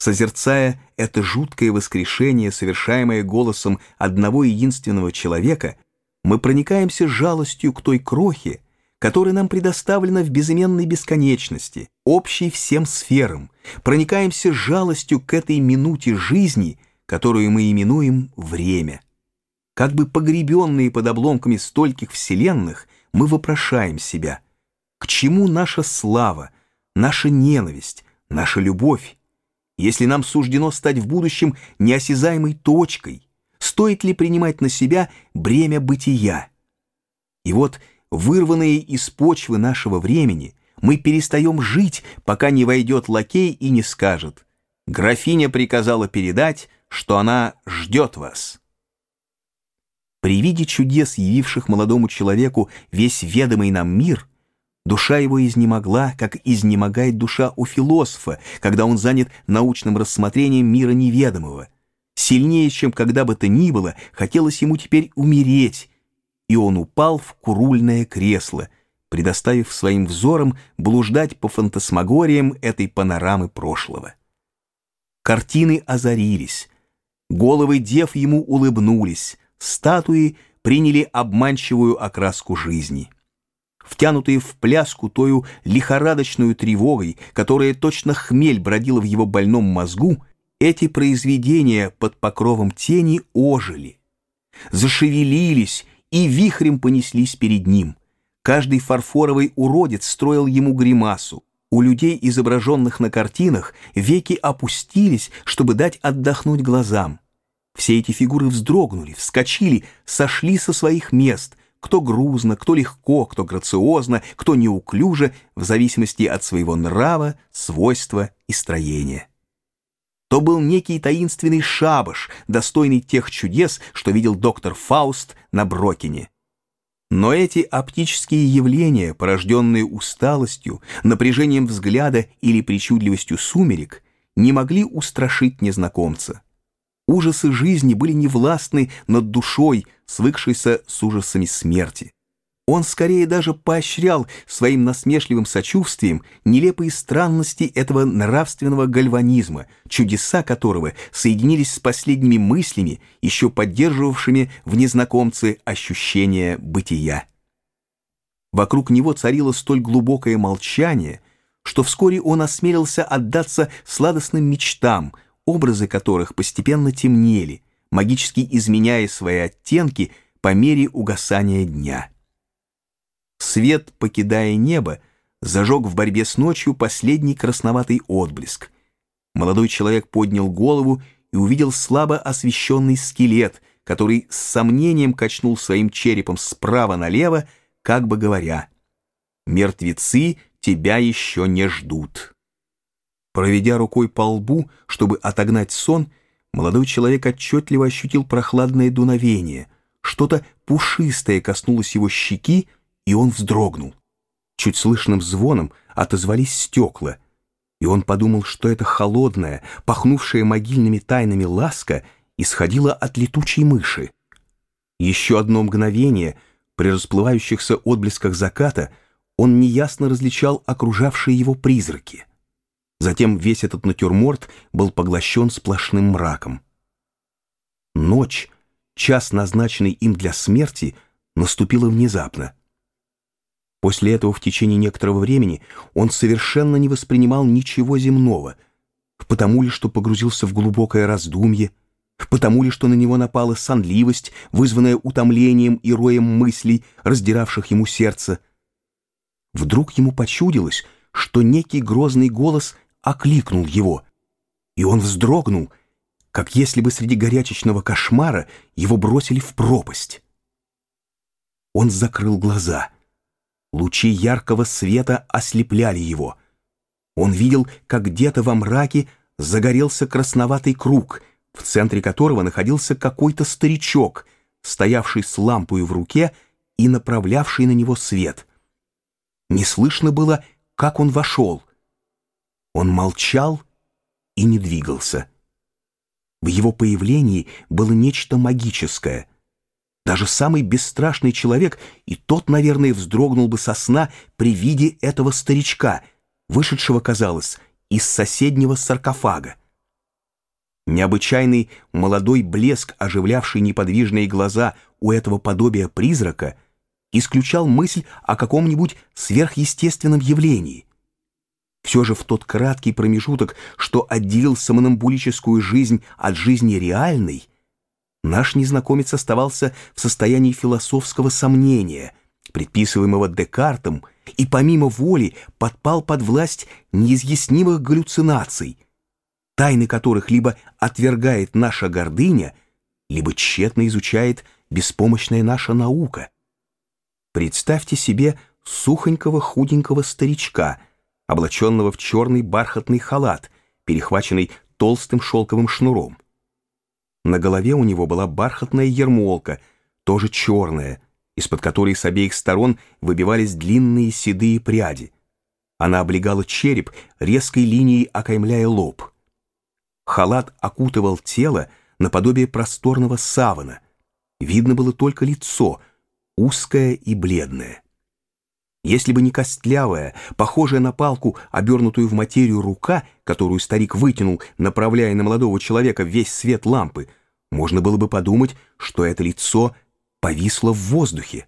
Созерцая это жуткое воскрешение, совершаемое голосом одного единственного человека, мы проникаемся жалостью к той крохе, которая нам предоставлена в безыменной бесконечности, общей всем сферам, проникаемся жалостью к этой минуте жизни, которую мы именуем время. Как бы погребенные под обломками стольких вселенных, мы вопрошаем себя, к чему наша слава, наша ненависть, наша любовь, если нам суждено стать в будущем неосязаемой точкой, стоит ли принимать на себя бремя бытия? И вот, вырванные из почвы нашего времени, мы перестаем жить, пока не войдет лакей и не скажет «Графиня приказала передать, что она ждет вас». При виде чудес, явивших молодому человеку весь ведомый нам мир, Душа его изнемогла, как изнемогает душа у философа, когда он занят научным рассмотрением мира неведомого. Сильнее, чем когда бы то ни было, хотелось ему теперь умереть, и он упал в курульное кресло, предоставив своим взорам блуждать по фантасмагориям этой панорамы прошлого. Картины озарились, головы дев ему улыбнулись, статуи приняли обманчивую окраску жизни — втянутые в пляску тою лихорадочную тревогой, которая точно хмель бродила в его больном мозгу, эти произведения под покровом тени ожили, зашевелились и вихрем понеслись перед ним. Каждый фарфоровый уродец строил ему гримасу. У людей, изображенных на картинах, веки опустились, чтобы дать отдохнуть глазам. Все эти фигуры вздрогнули, вскочили, сошли со своих мест, кто грузно, кто легко, кто грациозно, кто неуклюже, в зависимости от своего нрава, свойства и строения. То был некий таинственный шабаш, достойный тех чудес, что видел доктор Фауст на Брокине. Но эти оптические явления, порожденные усталостью, напряжением взгляда или причудливостью сумерек, не могли устрашить незнакомца. Ужасы жизни были невластны над душой, свыкшейся с ужасами смерти. Он скорее даже поощрял своим насмешливым сочувствием нелепые странности этого нравственного гальванизма, чудеса которого соединились с последними мыслями, еще поддерживавшими в незнакомце ощущение бытия. Вокруг него царило столь глубокое молчание, что вскоре он осмелился отдаться сладостным мечтам — образы которых постепенно темнели, магически изменяя свои оттенки по мере угасания дня. Свет, покидая небо, зажег в борьбе с ночью последний красноватый отблеск. Молодой человек поднял голову и увидел слабо освещенный скелет, который с сомнением качнул своим черепом справа налево, как бы говоря, «Мертвецы тебя еще не ждут». Проведя рукой по лбу, чтобы отогнать сон, молодой человек отчетливо ощутил прохладное дуновение. Что-то пушистое коснулось его щеки, и он вздрогнул. Чуть слышным звоном отозвались стекла, и он подумал, что эта холодная, пахнувшая могильными тайнами ласка исходила от летучей мыши. Еще одно мгновение, при расплывающихся отблесках заката, он неясно различал окружавшие его призраки — Затем весь этот натюрморт был поглощен сплошным мраком. Ночь, час, назначенный им для смерти, наступила внезапно. После этого в течение некоторого времени он совершенно не воспринимал ничего земного, потому ли, что погрузился в глубокое раздумье, потому ли, что на него напала сонливость, вызванная утомлением и роем мыслей, раздиравших ему сердце. Вдруг ему почудилось, что некий грозный голос окликнул его, и он вздрогнул, как если бы среди горячечного кошмара его бросили в пропасть. Он закрыл глаза. Лучи яркого света ослепляли его. Он видел, как где-то во мраке загорелся красноватый круг, в центре которого находился какой-то старичок, стоявший с лампой в руке и направлявший на него свет. Не слышно было, как он вошел — он молчал и не двигался. В его появлении было нечто магическое. Даже самый бесстрашный человек, и тот, наверное, вздрогнул бы со сна при виде этого старичка, вышедшего, казалось, из соседнего саркофага. Необычайный молодой блеск, оживлявший неподвижные глаза у этого подобия призрака, исключал мысль о каком-нибудь сверхъестественном явлении. Все же в тот краткий промежуток, что отделил самонамбулическую жизнь от жизни реальной, наш незнакомец оставался в состоянии философского сомнения, предписываемого Декартом, и помимо воли подпал под власть неизъяснимых галлюцинаций, тайны которых либо отвергает наша гордыня, либо тщетно изучает беспомощная наша наука. Представьте себе сухонького худенького старичка — облаченного в черный бархатный халат, перехваченный толстым шелковым шнуром. На голове у него была бархатная ермолка, тоже черная, из-под которой с обеих сторон выбивались длинные седые пряди. Она облегала череп, резкой линией окаймляя лоб. Халат окутывал тело наподобие просторного савана. Видно было только лицо, узкое и бледное. Если бы не костлявая, похожая на палку, обернутую в материю рука, которую старик вытянул, направляя на молодого человека весь свет лампы, можно было бы подумать, что это лицо повисло в воздухе.